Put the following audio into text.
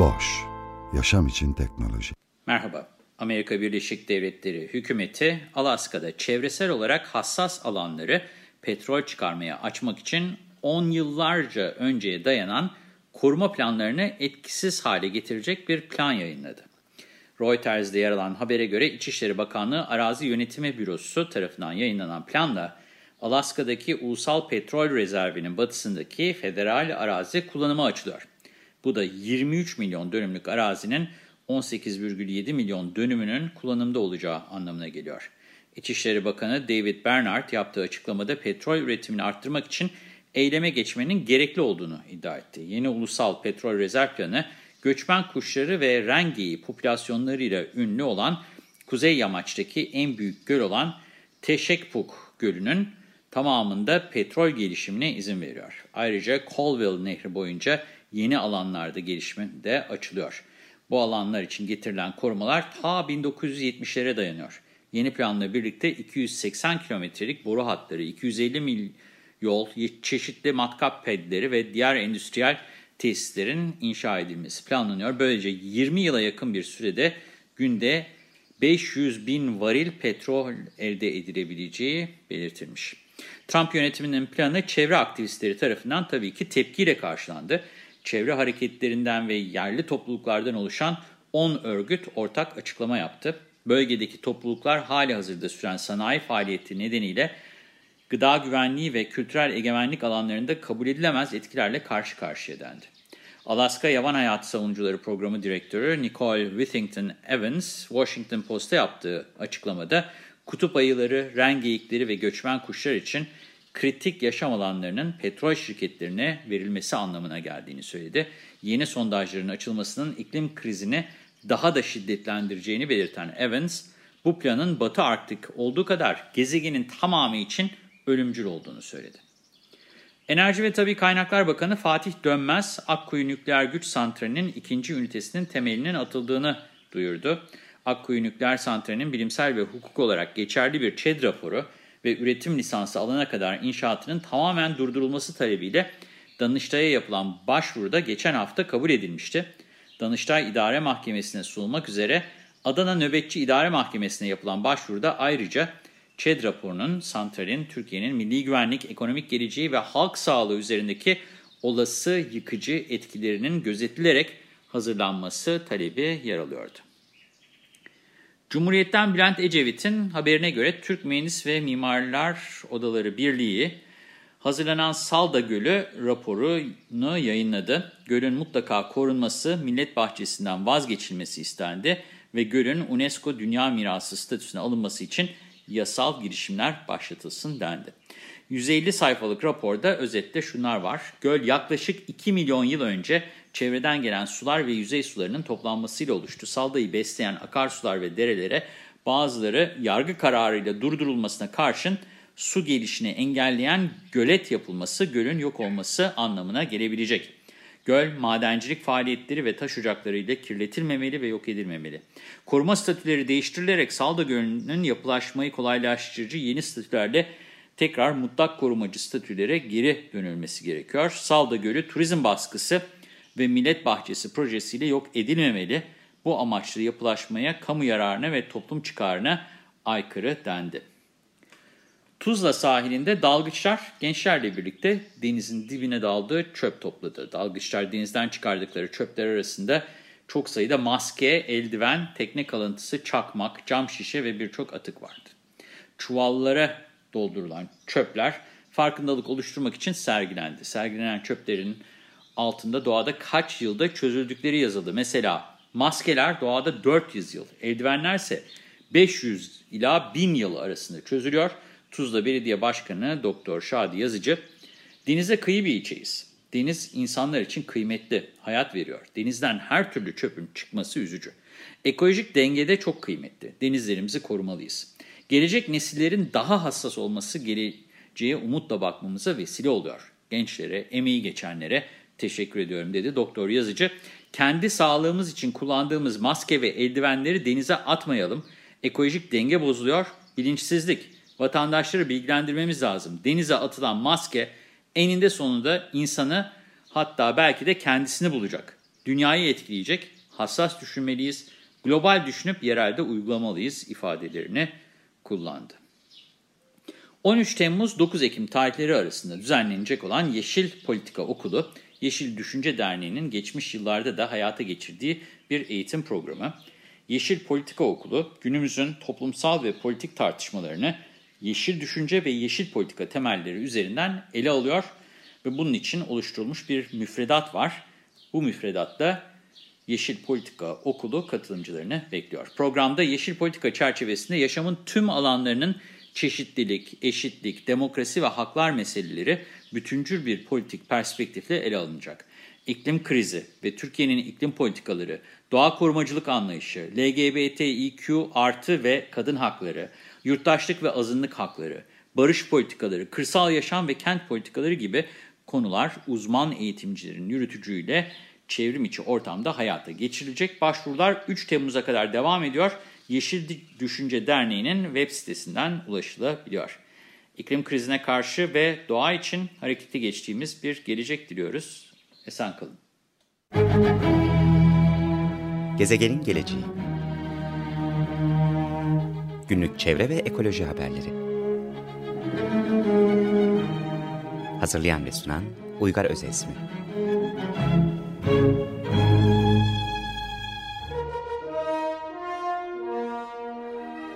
Boş, yaşam için teknoloji. Merhaba. Amerika Birleşik Devletleri hükümeti Alaska'da çevresel olarak hassas alanları petrol çıkarmaya açmak için 10 yıllarca önceye dayanan koruma planlarını etkisiz hale getirecek bir plan yayınladı. Reuters'de yer alan habere göre İçişleri Bakanlığı Arazi Yönetimi Bürosu tarafından yayınlanan planla Alaska'daki Ulusal Petrol Rezervi'nin batısındaki federal arazi kullanıma açılıyor. Bu da 23 milyon dönümlük arazinin 18,7 milyon dönümünün kullanımda olacağı anlamına geliyor. İçişleri Bakanı David Bernhardt yaptığı açıklamada petrol üretimini arttırmak için eyleme geçmenin gerekli olduğunu iddia etti. Yeni Ulusal Petrol Rezerv Planı, göçmen kuşları ve rengeyi popülasyonlarıyla ünlü olan Kuzey Yamaç'taki en büyük göl olan Teşekpuk Gölü'nün tamamında petrol gelişimine izin veriyor. Ayrıca Colville Nehri boyunca yeni alanlarda gelişme de açılıyor. Bu alanlar için getirilen korumalar ta 1970'lere dayanıyor. Yeni planla birlikte 280 kilometrelik boru hatları, 250 mil yol, çeşitli matkap pedleri ve diğer endüstriyel tesislerin inşa edilmesi planlanıyor. Böylece 20 yıla yakın bir sürede günde 500 bin varil petrol elde edilebileceği belirtilmiş. Trump yönetiminin planı çevre aktivistleri tarafından tabii ki tepkiyle karşılandı. Çevre hareketlerinden ve yerli topluluklardan oluşan 10 örgüt ortak açıklama yaptı. Bölgedeki topluluklar hali hazırda süren sanayi faaliyeti nedeniyle gıda güvenliği ve kültürel egemenlik alanlarında kabul edilemez etkilerle karşı karşıya dendi. Alaska Yaban Hayatı Savunucuları Programı Direktörü Nicole Withington Evans, Washington Post'a yaptığı açıklamada kutup ayıları, rengeyikleri ve göçmen kuşlar için kritik yaşam alanlarının petrol şirketlerine verilmesi anlamına geldiğini söyledi. Yeni sondajların açılmasının iklim krizini daha da şiddetlendireceğini belirten Evans, bu planın Batı Arktik olduğu kadar gezegenin tamamı için ölümcül olduğunu söyledi. Enerji ve Tabi Kaynaklar Bakanı Fatih Dönmez, Akkuyu Nükleer Güç Santrali'nin ikinci ünitesinin temelinin atıldığını duyurdu. Akkuyu Nükleer Santrali'nin bilimsel ve hukuk olarak geçerli bir ÇED raporu ve üretim lisansı alana kadar inşaatının tamamen durdurulması talebiyle Danıştay'a yapılan başvuruda geçen hafta kabul edilmişti. Danıştay İdare Mahkemesi'ne sunulmak üzere Adana Nöbetçi İdare Mahkemesi'ne yapılan başvuruda ayrıca ÇED raporunun santralin Türkiye'nin milli güvenlik, ekonomik geleceği ve halk sağlığı üzerindeki olası yıkıcı etkilerinin gözetilerek hazırlanması talebi yer alıyordu. Cumhuriyet'ten Bülent Ecevit'in haberine göre Türk Mühendis ve Mimarlar Odaları Birliği hazırlanan Salda Gölü raporunu yayınladı. Gölün mutlaka korunması, millet bahçesinden vazgeçilmesi istendi ve gölün UNESCO Dünya Mirası statüsüne alınması için yasal girişimler başlatılsın dendi. 150 sayfalık raporda özetle şunlar var. Göl yaklaşık 2 milyon yıl önce çevreden gelen sular ve yüzey sularının toplanmasıyla oluştu. Salda'yı besleyen akarsular ve derelere bazıları yargı kararıyla durdurulmasına karşın su gelişini engelleyen gölet yapılması, gölün yok olması anlamına gelebilecek. Göl, madencilik faaliyetleri ve taş ocaklarıyla kirletilmemeli ve yok edilmemeli. Koruma statüleri değiştirilerek Salda Gölü'nün yapılaşmayı kolaylaştırıcı yeni statülerle tekrar mutlak korumacı statülere geri dönülmesi gerekiyor. Salda Gölü turizm baskısı ve millet bahçesi projesiyle yok edilmemeli. Bu amaçlı yapılaşmaya kamu yararına ve toplum çıkarına aykırı dendi. Tuzla sahilinde dalgıçlar gençlerle birlikte denizin dibine daldığı çöp topladı. Dalgıçlar denizden çıkardıkları çöpler arasında çok sayıda maske, eldiven, tekne kalıntısı, çakmak, cam şişe ve birçok atık vardı. Çuvallara doldurulan çöpler farkındalık oluşturmak için sergilendi. Sergilenen çöplerin altında doğada kaç yılda çözüldükleri yazıldı. Mesela maskeler doğada 400 yıl, eldivenlerse 500 ila 1000 yıl arasında çözülüyor. Tuzla Belediye Başkanı Doktor Şadi Yazıcı, denize kıyı bir ilçeyiz. Deniz insanlar için kıymetli, hayat veriyor. Denizden her türlü çöpün çıkması üzücü. Ekolojik dengede çok kıymetli. Denizlerimizi korumalıyız. Gelecek nesillerin daha hassas olması geleceğe umutla bakmamıza vesile oluyor. Gençlere, emeği geçenlere teşekkür ediyorum dedi doktor yazıcı. Kendi sağlığımız için kullandığımız maske ve eldivenleri denize atmayalım. Ekolojik denge bozuluyor, bilinçsizlik. Vatandaşları bilgilendirmemiz lazım. Denize atılan maske eninde sonunda insanı hatta belki de kendisini bulacak. Dünyayı etkileyecek, hassas düşünmeliyiz, global düşünüp yerelde uygulamalıyız ifadelerini kullandı. 13 Temmuz 9 Ekim tarihleri arasında düzenlenecek olan Yeşil Politika Okulu, Yeşil Düşünce Derneği'nin geçmiş yıllarda da hayata geçirdiği bir eğitim programı. Yeşil Politika Okulu, günümüzün toplumsal ve politik tartışmalarını yeşil düşünce ve yeşil politika temelleri üzerinden ele alıyor ve bunun için oluşturulmuş bir müfredat var. Bu müfredatta Yeşil Politika Okulu katılımcılarını bekliyor. Programda yeşil politika çerçevesinde yaşamın tüm alanlarının çeşitlilik, eşitlik, demokrasi ve haklar meseleleri bütüncül bir politik perspektifle ele alınacak. İklim krizi ve Türkiye'nin iklim politikaları, doğa korumacılık anlayışı, LGBTİQ artı ve kadın hakları, yurttaşlık ve azınlık hakları, barış politikaları, kırsal yaşam ve kent politikaları gibi konular uzman eğitimcilerin yürütücüyle çevrim içi ortamda hayata geçirilecek. Başvurular 3 Temmuz'a kadar devam ediyor. Yeşil Düşünce Derneği'nin web sitesinden ulaşılabiliyor. İklim krizine karşı ve doğa için harekete geçtiğimiz bir gelecek diliyoruz. Esen kalın. Gezegenin geleceği Günlük çevre ve ekoloji haberleri Hazırlayan ve sunan Uygar Özesmi